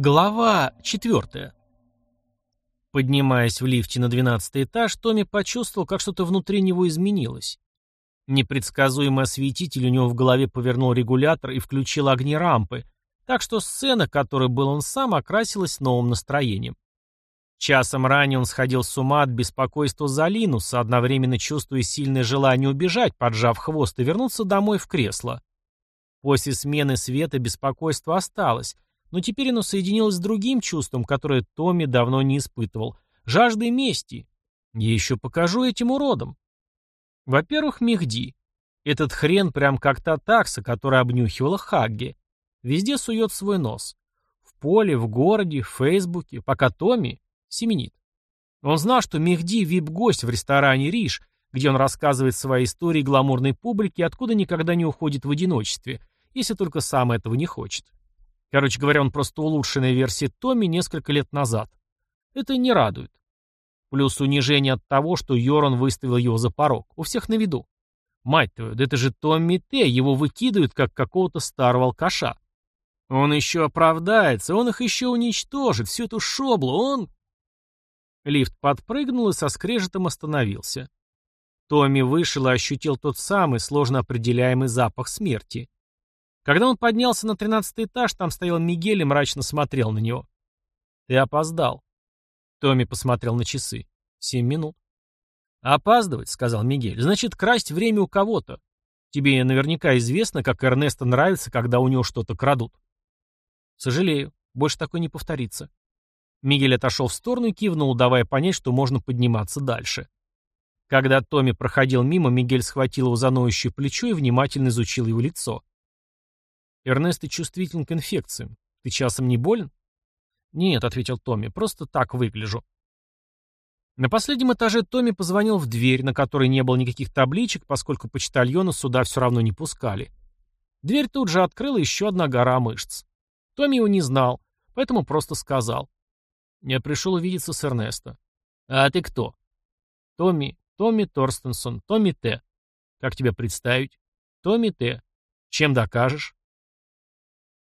Глава четвертая. Поднимаясь в лифте на двенадцатый этаж, Томми почувствовал, как что-то внутри него изменилось. Непредсказуемый осветитель у него в голове повернул регулятор и включил огни рампы, так что сцена, которой был он сам, окрасилась новым настроением. Часом ранее он сходил с ума от беспокойства за Линуса, одновременно чувствуя сильное желание убежать, поджав хвост, и вернуться домой в кресло. После смены света беспокойство осталось, но теперь оно соединилось с другим чувством, которое Томми давно не испытывал — жаждой мести. Я еще покажу этим уродам. Во-первых, Мехди. Этот хрен прям как та такса, которая обнюхивала Хагги. Везде сует свой нос. В поле, в городе, в Фейсбуке, пока Томми семенит. Он знал, что Мехди — вип-гость в ресторане «Риш», где он рассказывает свои истории гламурной публике, откуда никогда не уходит в одиночестве, если только сам этого не хочет. Короче говоря, он просто улучшенная версия Томми несколько лет назад. Это не радует. Плюс унижение от того, что Йоран выставил его за порог. У всех на виду. Мать твою, да это же Томми Т, его выкидывают, как какого-то старого алкаша. Он еще оправдается, он их еще уничтожит, всю эту шоблу, он... Лифт подпрыгнул и со скрежетом остановился. Томми вышел и ощутил тот самый, сложно определяемый запах смерти. Когда он поднялся на тринадцатый этаж, там стоял Мигель и мрачно смотрел на него. «Ты опоздал». Томми посмотрел на часы. «Семь минут». «Опаздывать», — сказал Мигель, — «значит, красть время у кого-то. Тебе наверняка известно, как Эрнесто нравится, когда у него что-то крадут». «Сожалею, больше такое не повторится». Мигель отошел в сторону и кивнул, давая понять, что можно подниматься дальше. Когда Томми проходил мимо, Мигель схватил его за ноющее плечо и внимательно изучил его лицо. Эрнест, ты чувствителен к инфекциям. Ты часом не болен? Нет, ответил Томми, просто так выгляжу. На последнем этаже Томми позвонил в дверь, на которой не было никаких табличек, поскольку почтальона сюда все равно не пускали. Дверь тут же открыла еще одна гора мышц. Томми его не знал, поэтому просто сказал. Я пришел увидеться с Эрнесто. А ты кто? Томми, Томми Торстенсон, Томми Т. Как тебя представить? Томми Т. Чем докажешь?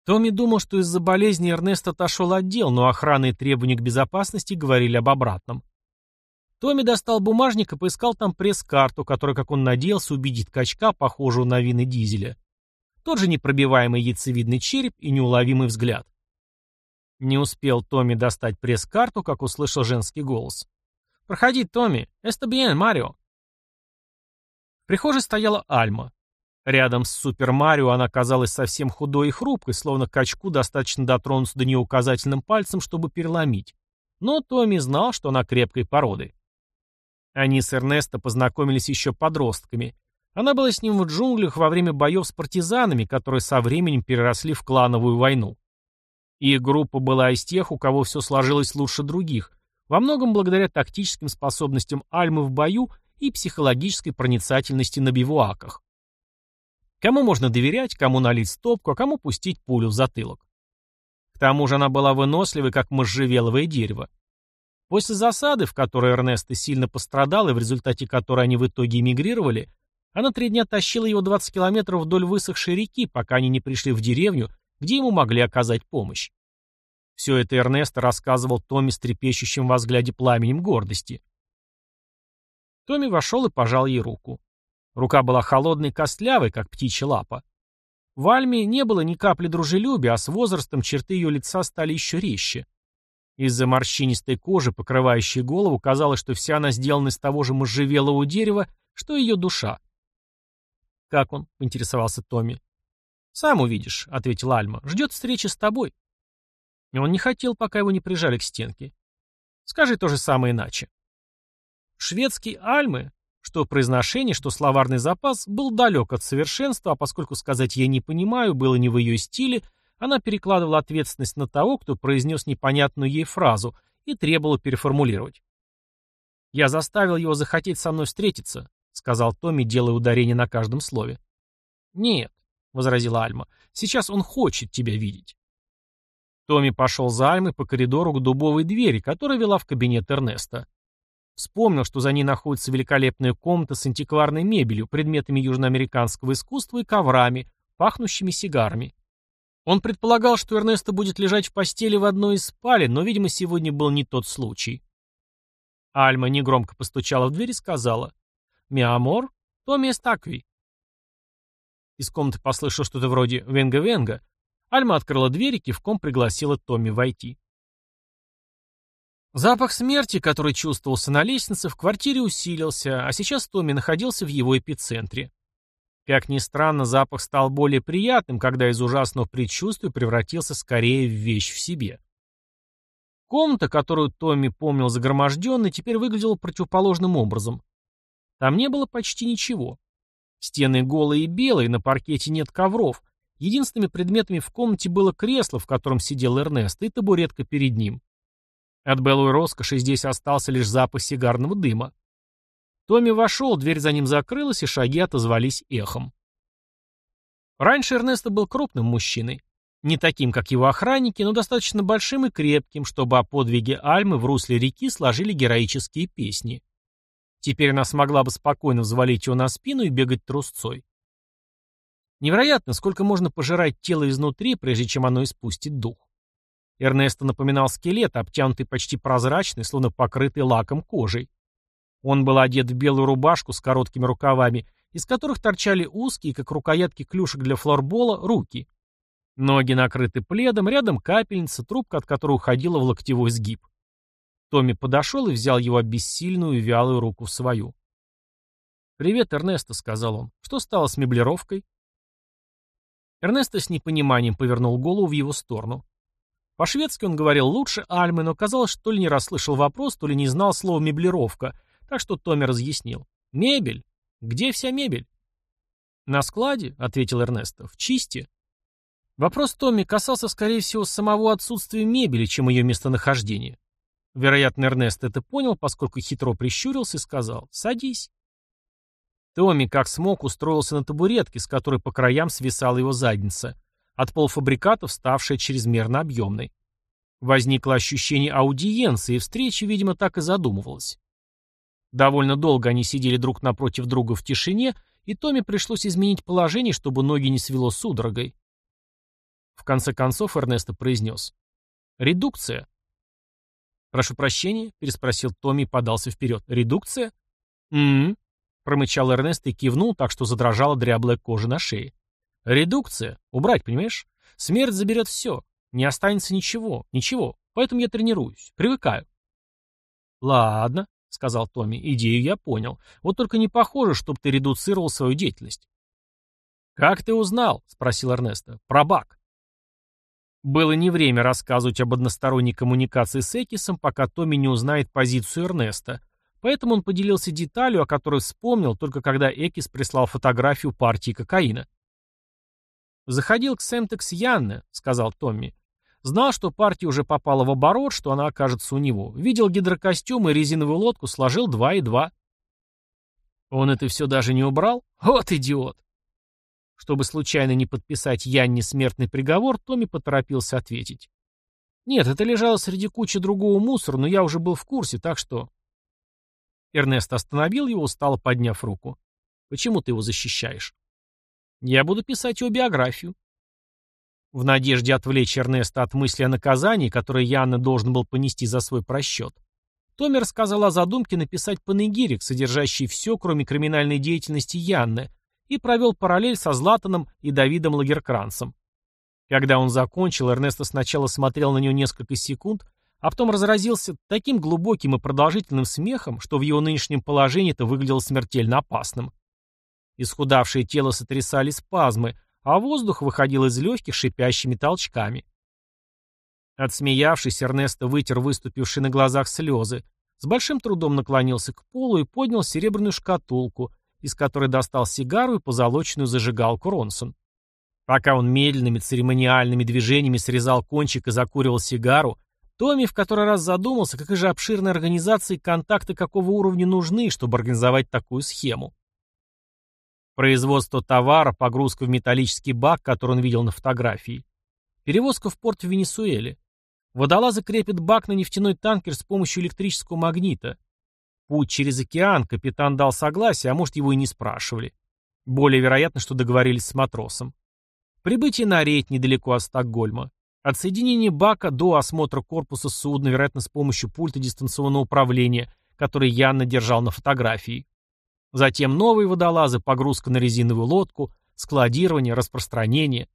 Томми думал, что из-за болезни Эрнест отошел от дел, но охрана и требования к безопасности говорили об обратном. Томми достал бумажник и поискал там пресс-карту, которая, как он надеялся, убедит качка, похожего на вины дизеля. Тот же непробиваемый яйцевидный череп и неуловимый взгляд. Не успел Томми достать пресс-карту, как услышал женский голос. «Проходи, Томми. Bien, Марио». В прихожей стояла Альма. Рядом с Супер Марио она казалась совсем худой и хрупкой, словно качку достаточно дотронуться до нее указательным пальцем, чтобы переломить. Но Томми знал, что она крепкой породы. Они с Эрнесто познакомились еще подростками. Она была с ним в джунглях во время боев с партизанами, которые со временем переросли в клановую войну. Их группа была из тех, у кого все сложилось лучше других, во многом благодаря тактическим способностям Альмы в бою и психологической проницательности на бивуаках. Кому можно доверять, кому налить стопку, а кому пустить пулю в затылок. К тому же она была выносливой, как можжевеловое дерево. После засады, в которой Эрнесто сильно пострадал и в результате которой они в итоге эмигрировали, она три дня тащила его 20 километров вдоль высохшей реки, пока они не пришли в деревню, где ему могли оказать помощь. Все это Эрнесто рассказывал Томми с трепещущим во пламенем гордости. Томми вошел и пожал ей руку. Рука была холодной и костлявой, как птичья лапа. В Альме не было ни капли дружелюбия, а с возрастом черты ее лица стали еще резче. Из-за морщинистой кожи, покрывающей голову, казалось, что вся она сделана из того же можжевелого дерева, что и ее душа. «Как он?» — поинтересовался Томми. «Сам увидишь», — ответила Альма. «Ждет встречи с тобой». И он не хотел, пока его не прижали к стенке. «Скажи то же самое иначе». Шведский Альмы что произношение, что словарный запас был далек от совершенства, а поскольку сказать «я не понимаю» было не в ее стиле, она перекладывала ответственность на того, кто произнес непонятную ей фразу, и требовала переформулировать. «Я заставил его захотеть со мной встретиться», — сказал Томми, делая ударение на каждом слове. «Нет», — возразила Альма, — «сейчас он хочет тебя видеть». Томми пошел за Альмой по коридору к дубовой двери, которая вела в кабинет Эрнеста. Вспомнил, что за ней находится великолепная комната с антикварной мебелью, предметами южноамериканского искусства и коврами, пахнущими сигарами. Он предполагал, что Эрнесто будет лежать в постели в одной из спален, но, видимо, сегодня был не тот случай. Альма негромко постучала в дверь и сказала «Mi amor, Томми Эстакви». Из комнаты послышал что-то вроде «Венга-венга». Альма открыла дверь и кивком пригласила Томми войти. Запах смерти, который чувствовался на лестнице, в квартире усилился, а сейчас Томми находился в его эпицентре. Как ни странно, запах стал более приятным, когда из ужасного предчувствия превратился скорее в вещь в себе. Комната, которую Томми помнил загроможденной, теперь выглядела противоположным образом. Там не было почти ничего. Стены голые и белые, на паркете нет ковров. Единственными предметами в комнате было кресло, в котором сидел Эрнест, и табуретка перед ним. От белой роскоши здесь остался лишь запах сигарного дыма. Томми вошел, дверь за ним закрылась, и шаги отозвались эхом. Раньше Эрнесто был крупным мужчиной. Не таким, как его охранники, но достаточно большим и крепким, чтобы о подвиге Альмы в русле реки сложили героические песни. Теперь она смогла бы спокойно взвалить его на спину и бегать трусцой. Невероятно, сколько можно пожирать тело изнутри, прежде чем оно испустит дух. Эрнесто напоминал скелет, обтянутый почти прозрачной, словно покрытый лаком кожей. Он был одет в белую рубашку с короткими рукавами, из которых торчали узкие, как рукоятки клюшек для флорбола, руки. Ноги накрыты пледом, рядом капельница, трубка от которой уходила в локтевой сгиб. Томми подошел и взял его обессильную и вялую руку в свою. «Привет, Эрнесто», — сказал он. «Что стало с меблировкой?» Эрнесто с непониманием повернул голову в его сторону. По-шведски он говорил лучше Альмы, но казалось, что ли не расслышал вопрос, то ли не знал слова «меблировка», так что Томми разъяснил. «Мебель? Где вся мебель?» «На складе», — ответил Эрнесто, — «в чисте». Вопрос Томми касался, скорее всего, самого отсутствия мебели, чем ее местонахождения. Вероятно, Эрнест это понял, поскольку хитро прищурился и сказал «Садись». Томми, как смог, устроился на табуретке, с которой по краям свисала его задница — от полуфабрикатов, ставшая чрезмерно объемной. Возникло ощущение аудиенции, и встреча, видимо, так и задумывалась. Довольно долго они сидели друг напротив друга в тишине, и Томе пришлось изменить положение, чтобы ноги не свело судорогой. В конце концов Эрнесто произнес. «Редукция». «Прошу прощения», — переспросил Томми и подался вперед. «Редукция?» «М-м-м», промычал Эрнест и кивнул, так что задрожала дряблая кожа на шее. Редукция. Убрать, понимаешь? Смерть заберет все. Не останется ничего. Ничего. Поэтому я тренируюсь. Привыкаю. Ладно, сказал Томми. Идею я понял. Вот только не похоже, чтобы ты редуцировал свою деятельность. Как ты узнал? Спросил Эрнесто. Про баг. Было не время рассказывать об односторонней коммуникации с Экисом, пока Томми не узнает позицию Эрнеста. Поэтому он поделился деталью, о которой вспомнил, только когда Экис прислал фотографию партии кокаина. «Заходил к Сэмтекс Янне», — сказал Томми. Знал, что партия уже попала в оборот, что она окажется у него. Видел гидрокостюм и резиновую лодку, сложил два и два. Он это все даже не убрал? Вот идиот! Чтобы случайно не подписать Янне смертный приговор, Томми поторопился ответить. Нет, это лежало среди кучи другого мусора, но я уже был в курсе, так что... Эрнест остановил его, устало подняв руку. Почему ты его защищаешь? Я буду писать его биографию. В надежде отвлечь Эрнеста от мысли о наказании, которое Янна должен был понести за свой просчет, Томми рассказал о задумке написать панегирик, содержащий все, кроме криминальной деятельности Янны, и провел параллель со Златаном и Давидом Лагеркранцем. Когда он закончил, Эрнесто сначала смотрел на него несколько секунд, а потом разразился таким глубоким и продолжительным смехом, что в его нынешнем положении это выглядело смертельно опасным. Исхудавшее тело сотрясали спазмы, а воздух выходил из легких шипящими толчками. Отсмеявшись, Эрнесто вытер выступившие на глазах слезы, с большим трудом наклонился к полу и поднял серебряную шкатулку, из которой достал сигару и позолоченную зажигалку Ронсон. Пока он медленными церемониальными движениями срезал кончик и закуривал сигару, Томми в который раз задумался, какая же обширная организация и контакты какого уровня нужны, чтобы организовать такую схему. Производство товара, погрузка в металлический бак, который он видел на фотографии. Перевозка в порт в Венесуэле. Водолазы крепят бак на нефтяной танкер с помощью электрического магнита. Путь через океан, капитан дал согласие, а может его и не спрашивали. Более вероятно, что договорились с матросом. Прибытие на рейд недалеко от Стокгольма. Отсоединение бака до осмотра корпуса судна, вероятно, с помощью пульта дистанционного управления, который Янна держал на фотографии. Затем новые водолазы, погрузка на резиновую лодку, складирование, распространение.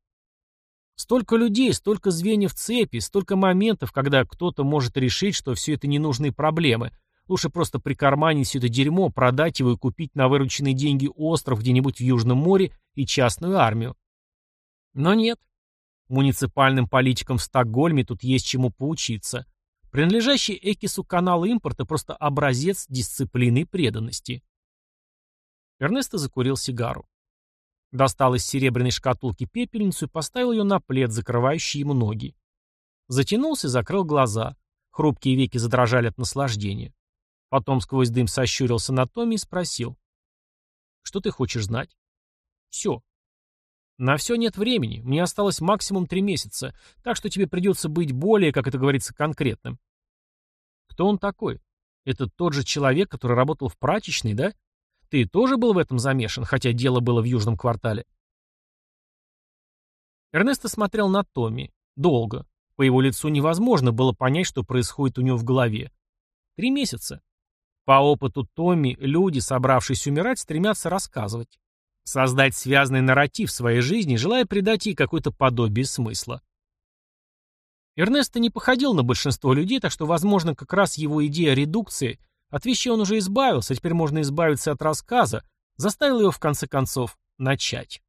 Столько людей, столько звеньев цепи, столько моментов, когда кто-то может решить, что все это ненужные проблемы. Лучше просто прикарманить все это дерьмо, продать его и купить на вырученные деньги остров где-нибудь в Южном море и частную армию. Но нет. Муниципальным политикам в Стокгольме тут есть чему поучиться. Принадлежащий Экису канал импорта просто образец дисциплины и преданности. Эрнесто закурил сигару. Достал из серебряной шкатулки пепельницу и поставил ее на плед, закрывающий ему ноги. Затянулся и закрыл глаза. Хрупкие веки задрожали от наслаждения. Потом сквозь дым сощурился на Томми и спросил. «Что ты хочешь знать?» «Все». «На все нет времени. Мне осталось максимум три месяца, так что тебе придется быть более, как это говорится, конкретным». «Кто он такой? Это тот же человек, который работал в прачечной, да?» Ты тоже был в этом замешан, хотя дело было в южном квартале?» Эрнесто смотрел на Томми. Долго. По его лицу невозможно было понять, что происходит у него в голове. Три месяца. По опыту Томми, люди, собравшись умирать, стремятся рассказывать. Создать связанный нарратив своей жизни, желая придать ей какое-то подобие смысла. Эрнесто не походил на большинство людей, так что, возможно, как раз его идея редукции – от вещей он уже избавился, теперь можно избавиться от рассказа, заставил его в конце концов начать.